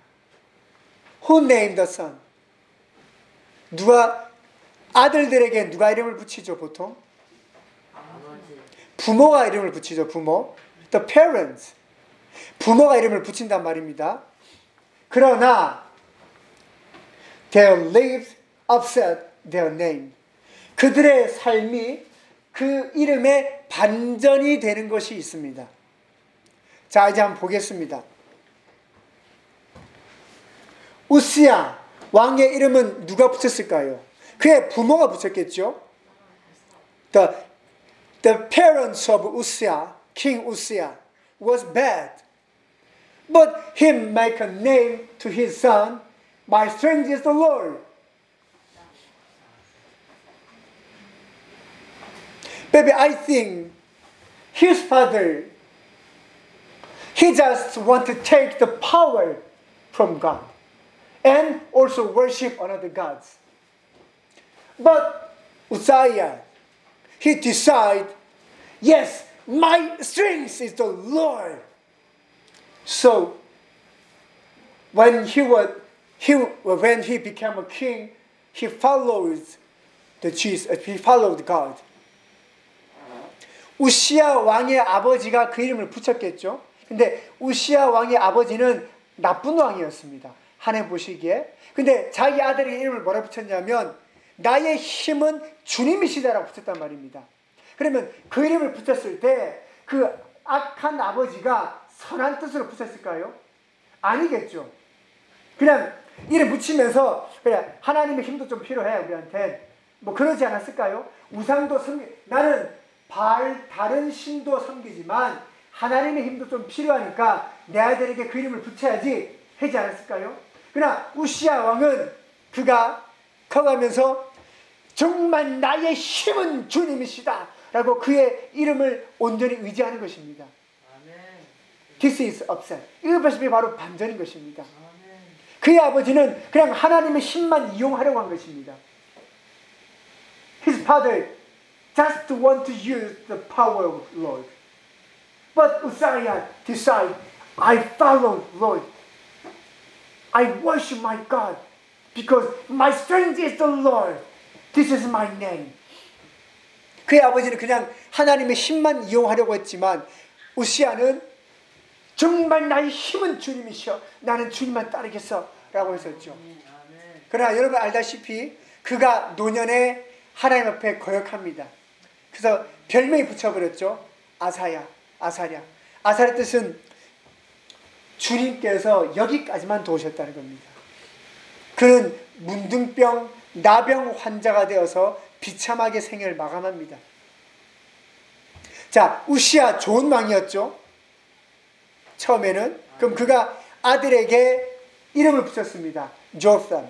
Who named the son? 누가 아들들에게 누가 이름을 붙이죠 보통? 부모가 이름을 붙이죠 부모. The parents. 부모가 이름을 붙인단 말입니다. 그러나 their lives upset their name. 그들의 삶이 그 이름에 반전이 되는 것이 있습니다. 자, 이제 한번 보겠습니다. 우스야 왕의 이름은 누가 붙였을까요? 그의 부모가 붙였겠죠. The the parents of Uzziah, King Uzziah, was bad. But he make a name to his son, my strength is the Lord. Baby, I think his father, he just want to take the power from God and also worship another gods. But Uzziah, he decide, yes, my strength is the Lord. So when he was he when he became a king, he followed the Jesus. He followed God. 우시아 왕의 아버지가 그 이름을 붙였겠죠. 근데 우시아 왕의 아버지는 나쁜 왕이었습니다. 하나님 보시기에. 근데 자기 아들의 이름을 뭐라 붙였냐면 나의 힘은 주님이시다라고 붙였단 말입니다. 그러면 그 이름을 붙였을 때 그 악한 아버지가 선한 뜻으로 붙였을까요? 아니겠죠. 그냥 이름 붙이면서 그냥 하나님의 힘도 좀 필요해 우리한테 뭐 그러지 않았을까요? 우상도 섬기 나는 발 다른 신도 섬기지만 하나님의 힘도 좀 필요하니까 내 아들에게 그 이름을 붙여야지 하지 않았을까요? 그러나 우시아 왕은 그가 커가면서 정말 나의 힘은 주님이시다 라고 그의 이름을 온전히 의지하는 것입니다. This is upset. 이것이 바로 반전인 것입니다. 그의 아버지는 그냥 하나님의 힘만 이용하려고 한 것입니다. His father just want to use the power of Lord. But Uzziah decided, I follow Lord. I worship my God because my strength is the Lord. This is my name. 그의 아버지는 그냥 하나님의 힘만 이용하려고 했지만 우시아는 정말 나의 힘은 주님이시여 나는 주님만 따르겠어 라고 했었죠. 그러나 여러분 알다시피 그가 노년에 하나님 앞에 거역합니다. 그래서 별명이 붙여버렸죠. 아사야, 아사랴. 아사랴 뜻은 주님께서 여기까지만 도우셨다는 겁니다. 그는 문둥병, 나병 환자가 되어서 비참하게 생애를 마감합니다. 자, 우시아 좋은 왕이었죠. 처음에는 그럼 그가 아들에게 이름을 붙였습니다. 조삼.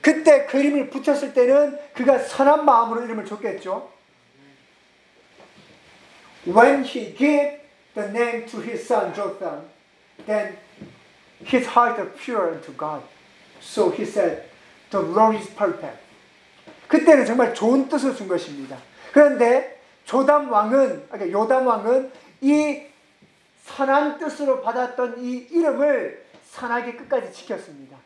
그때 그 이름을 붙였을 때는 그가 선한 마음으로 이름을 줬겠죠. When he gave the name to his son Jotham, then his heart pure unto God. So he said, The Lord is perfect. 그때는 정말 좋은 뜻을 준 것입니다. 그런데 조담 왕은, 그러니까 요담 왕은 이 선한 뜻으로 받았던 이 이름을 선하게 끝까지 지켰습니다.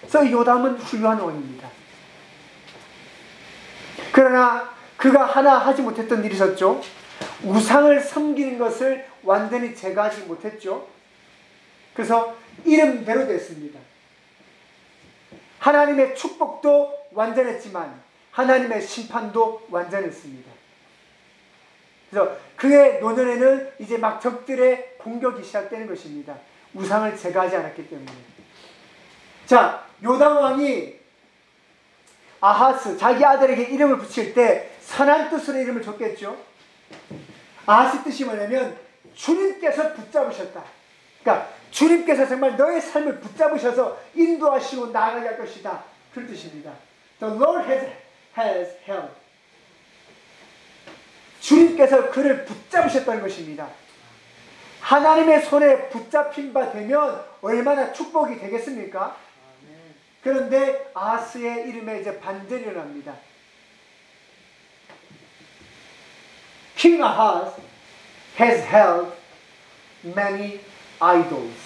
그래서 요담은 훌륭한 왕입니다. 그러나 그가 하나 하지 못했던 일이 있었죠. 우상을 섬기는 것을 완전히 제거하지 못했죠. 그래서 이름대로 됐습니다. 하나님의 축복도 완전했지만 하나님의 심판도 완전했습니다. 그래서 그의 노년에는 이제 막 적들의 공격이 시작되는 것입니다. 우상을 제거하지 않았기 때문에. 자, 요담 왕이 아하스 자기 아들에게 이름을 붙일 때 선한 뜻으로 이름을 줬겠죠. 아하스 뜻이 뭐냐면 주님께서 붙잡으셨다. 그러니까 주님께서 정말 너의 삶을 붙잡으셔서 인도하시고 나아가게 할 것이다. 그런 뜻입니다. The Lord has, has held. 주님께서 그를 붙잡으셨다는 것입니다. 하나님의 손에 붙잡힌 바 되면 얼마나 축복이 되겠습니까? 그런데 아스의 이름에 이제 반전이 일어납니다. King Ahaz has held many idols.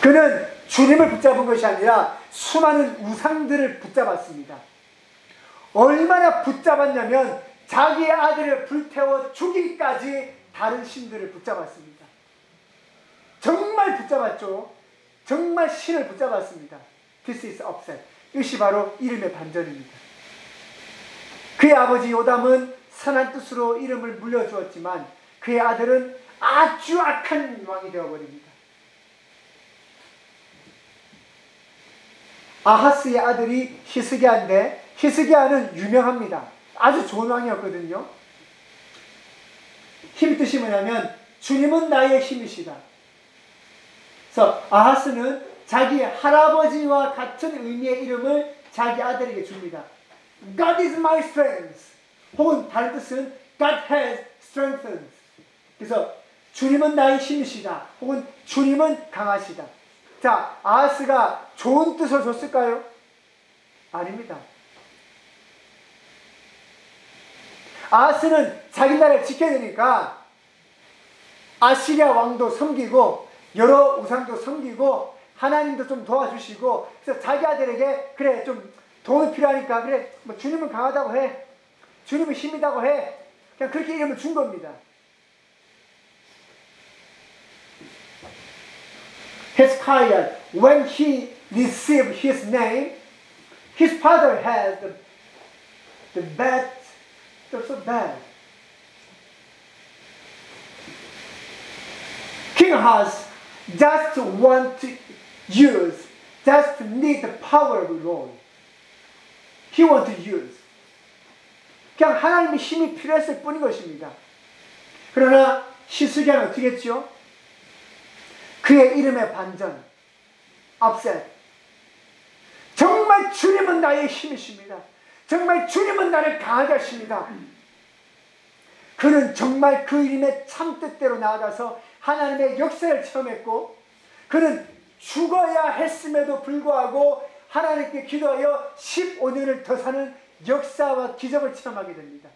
그는 주님을 붙잡은 것이 아니라 수많은 우상들을 붙잡았습니다. 얼마나 붙잡았냐면 자기의 아들을 불태워 죽이기까지 다른 신들을 붙잡았습니다. 정말 붙잡았죠. 정말 신을 붙잡았습니다. This is upset. 이것이 바로 이름의 반전입니다. 그의 아버지 요담은 선한 뜻으로 이름을 물려주었지만 그의 아들은 아주 악한 왕이 되어버립니다. 아하스의 아들이 히스기야인데 히스기야는 유명합니다. 아주 좋은 왕이었거든요. 힘 뜻이 뭐냐면 주님은 나의 힘이시다. 그래서 아하스는 자기 할아버지와 같은 의미의 이름을 자기 아들에게 줍니다. God is my strength. 혹은 다른 뜻은 God has strengthened. 그래서 주님은 나의 힘이시다. 혹은 주님은 강하시다. 자, 아하스가 좋은 뜻을 줬을까요? 아닙니다. 아하스는 자기 나라를 지켜야 되니까 아시리아 왕도 섬기고 여러 우상도 섬기고 하나님도 좀 도와주시고 그래서 자기 아들에게 그래 좀 돈이 필요하니까 그래 뭐 주님은 강하다고 해 주님은 힘이다고 해 그냥 그렇게 이름을 준 겁니다. Hezekiah, when he received his name, his father had the, the bad, so bad. King has just want to use, just need the power of the Lord. He want to use. 그냥 하나님의 힘이 필요했을 뿐인 것입니다. 그러나 시스기야는 어떻게 했죠? 그의 이름의 반전, upset. 정말 주님은 나의 힘이십니다. 정말 주님은 나를 강하게 하십니다. 그는 정말 그 이름의 참뜻대로 나아가서 하나님의 역사를 체험했고 그는 죽어야 했음에도 불구하고 하나님께 기도하여 15년을 더 사는 역사와 기적을 체험하게 됩니다.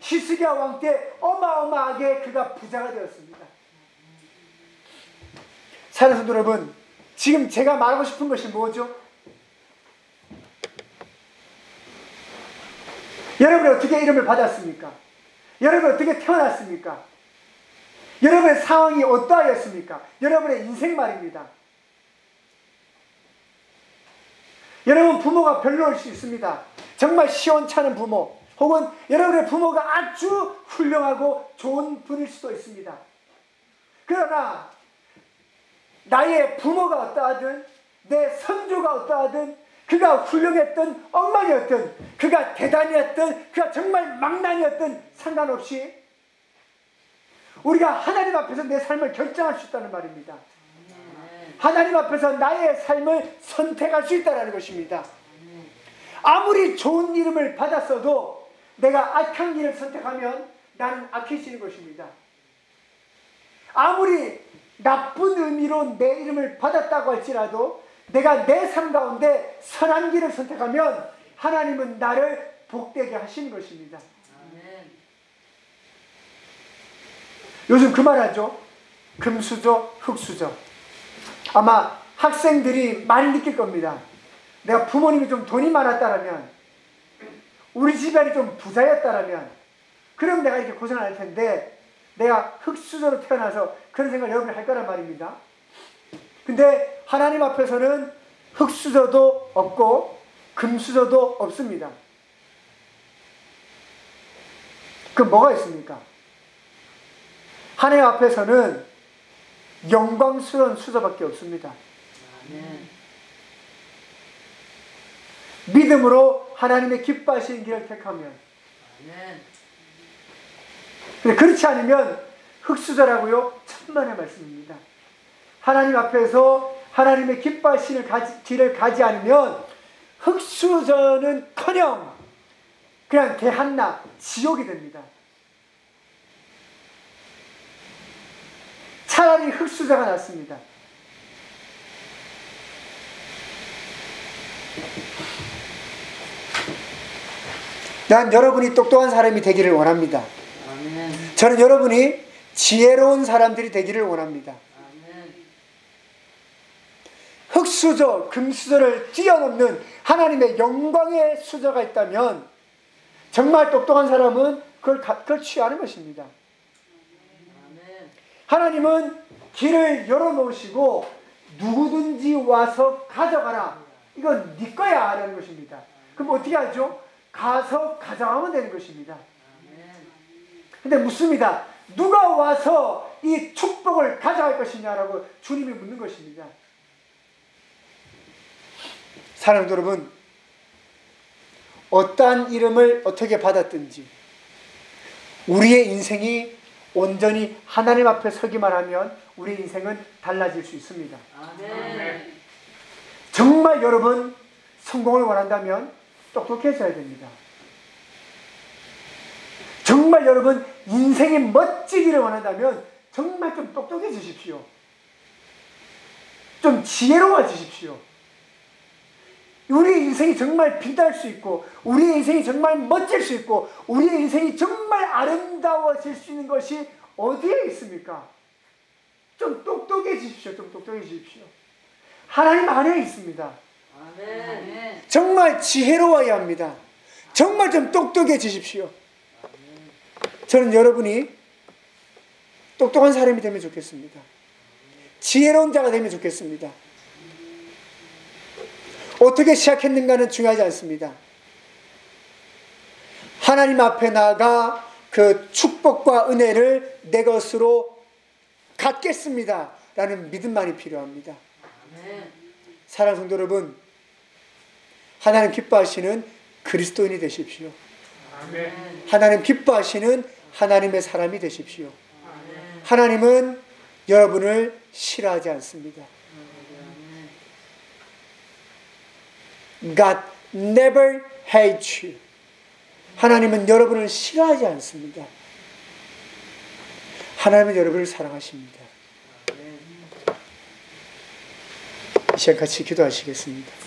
히스기야 왕 때 어마어마하게 그가 부자가 되었습니다. 사랑하는 여러분, 지금 제가 말하고 싶은 것이 뭐죠? 여러분이 어떻게 이름을 받았습니까? 여러분 어떻게 태어났습니까? 여러분의 상황이 어떠하였습니까? 여러분의 인생 말입니다. 여러분 부모가 별로일 수 있습니다. 정말 시원찮은 부모, 혹은 여러분의 부모가 아주 훌륭하고 좋은 분일 수도 있습니다. 그러나 나의 부모가 어떠하든 내 선조가 어떠하든 그가 훌륭했던 엉망이었던 그가 대단했던 그가 정말 망난이었던 상관없이 우리가 하나님 앞에서 내 삶을 결정할 수 있다는 말입니다. 하나님 앞에서 나의 삶을 선택할 수 있다는 것입니다. 아무리 좋은 이름을 받았어도 내가 악한 길을 선택하면 나는 악해지는 것입니다. 아무리 나쁜 의미로 내 이름을 받았다고 할지라도 내가 내 삶 가운데 선한 길을 선택하면 하나님은 나를 복되게 하시는 것입니다. 요즘 그 말하죠. 금수저, 흙수저. 아마 학생들이 많이 느낄 겁니다. 내가 부모님이 좀 돈이 많았다라면, 우리 집안이 좀 부자였다라면, 그럼 내가 이렇게 고생을 할 텐데, 내가 흙수저로 태어나서 그런 생각을 여러분이 할 거란 말입니다. 근데 하나님 앞에서는 흙수저도 없고, 금수저도 없습니다. 그 뭐가 있습니까? 하나님 앞에서는 영광스러운 수저밖에 없습니다. 믿음으로 하나님의 기뻐하시는 길을 택하면 그렇지 않으면 흙수저라고요 천만의 말씀입니다. 하나님 앞에서 하나님의 기뻐하시는 길을 가지 않으면 흙수저는커녕 그냥 개한나 지옥이 됩니다. 차라리 흙수저가 낫습니다. 난 여러분이 똑똑한 사람이 되기를 원합니다. 저는 여러분이 지혜로운 사람들이 되기를 원합니다. 수저, 금수저를 뛰어넘는 하나님의 영광의 수저가 있다면 정말 똑똑한 사람은 그걸, 가- 그걸 취하는 것입니다. 하나님은 길을 열어놓으시고 누구든지 와서 가져가라. 이건 네 거야 라는 것입니다. 그럼 어떻게 하죠? 가서 가져가면 되는 것입니다. 근데 묻습니다. 누가 와서 이 축복을 가져갈 것이냐라고 주님이 묻는 것입니다. 사랑하는 여러분, 어떠한 이름을 어떻게 받았든지 우리의 인생이 온전히 하나님 앞에 서기만 하면 우리 인생은 달라질 수 있습니다. 아멘. 정말 여러분 성공을 원한다면 똑똑해져야 됩니다. 정말 여러분 인생이 멋지기를 원한다면 정말 좀 똑똑해지십시오. 좀 지혜로워지십시오. 우리의 인생이 정말 빛날 수 있고 우리의 인생이 정말 멋질 수 있고 우리의 인생이 정말 아름다워질 수 있는 것이 어디에 있습니까? 좀 똑똑해지십시오. 좀 똑똑해지십시오. 하나님 안에 있습니다. 정말 지혜로워야 합니다. 정말 좀 똑똑해지십시오. 저는 여러분이 똑똑한 사람이 되면 좋겠습니다. 지혜로운 자가 되면 좋겠습니다. 어떻게 시작했는가는 중요하지 않습니다. 하나님 앞에 나가 그 축복과 은혜를 내 것으로 갖겠습니다. 라는 믿음만이 필요합니다. 사랑하는 성도 여러분, 하나님 기뻐하시는 그리스도인이 되십시오. 하나님 기뻐하시는 하나님의 사람이 되십시오. 하나님은 여러분을 싫어하지 않습니다. God never hates you. 하나님은 여러분을 싫어하지 않습니다. 하나님은 여러분을 사랑하십니다. 이 시간 같이 기도하시겠습니다.